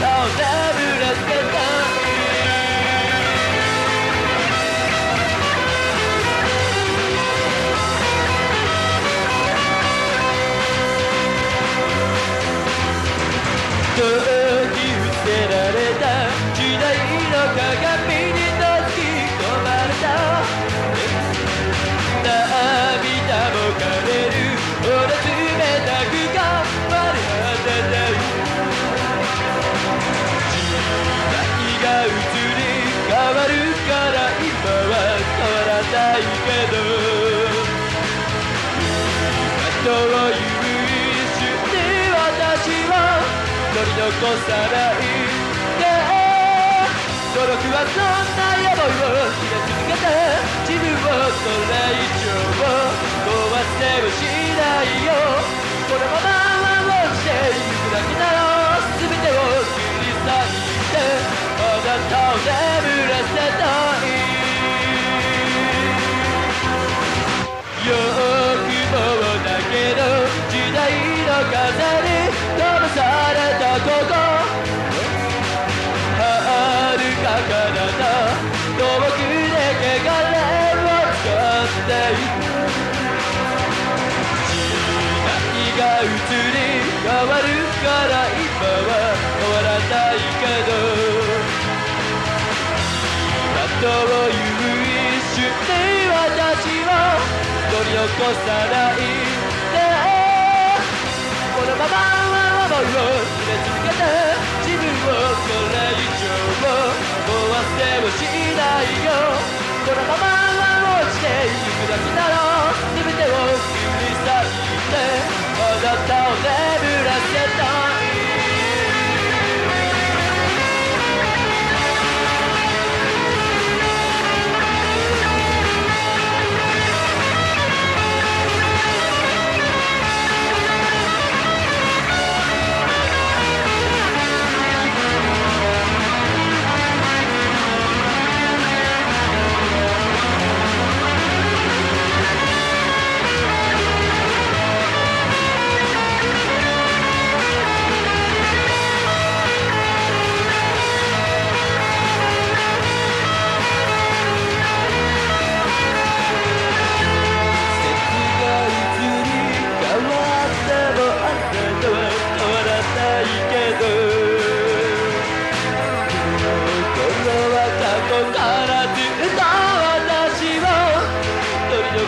たをないけど今という一瞬で私は取り残さないで努力はそんな思いを秘め続けて自分をそれ以上壊せもしないよこのまま落ちていくだけなら全てを切り裂いてあなたを眠風に飛ばされたここ遥か彼方遠くで汚れを使っていく時代が移り変わるから今は変わらないけど今という一瞬に私は取り残さないこのまま思いを決め続けて自分をこれ以上も壊せもしないよこのまま落ちていくだけだろう。全てを切り裂いてあなた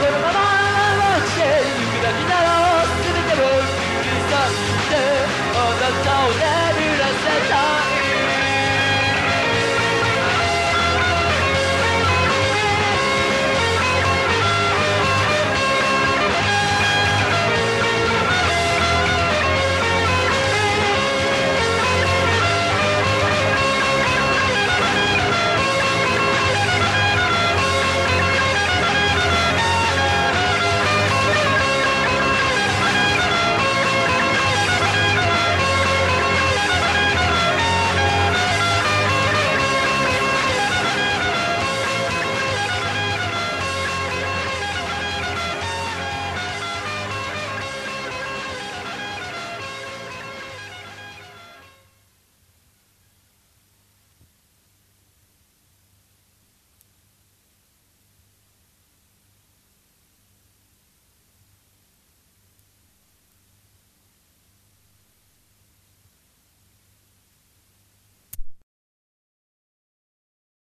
このまま落ちてゆくだけだろう全てを繰してった